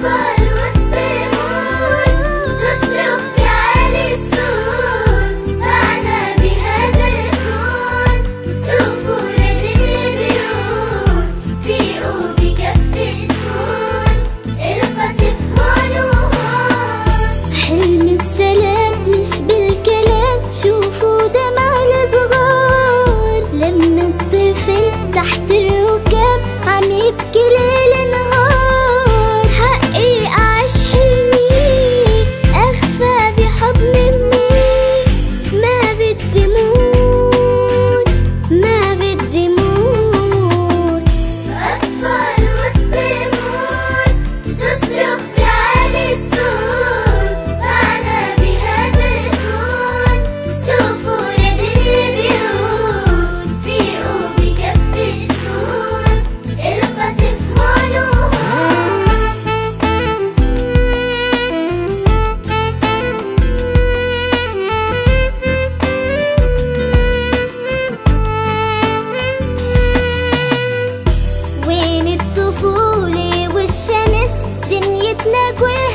But Gul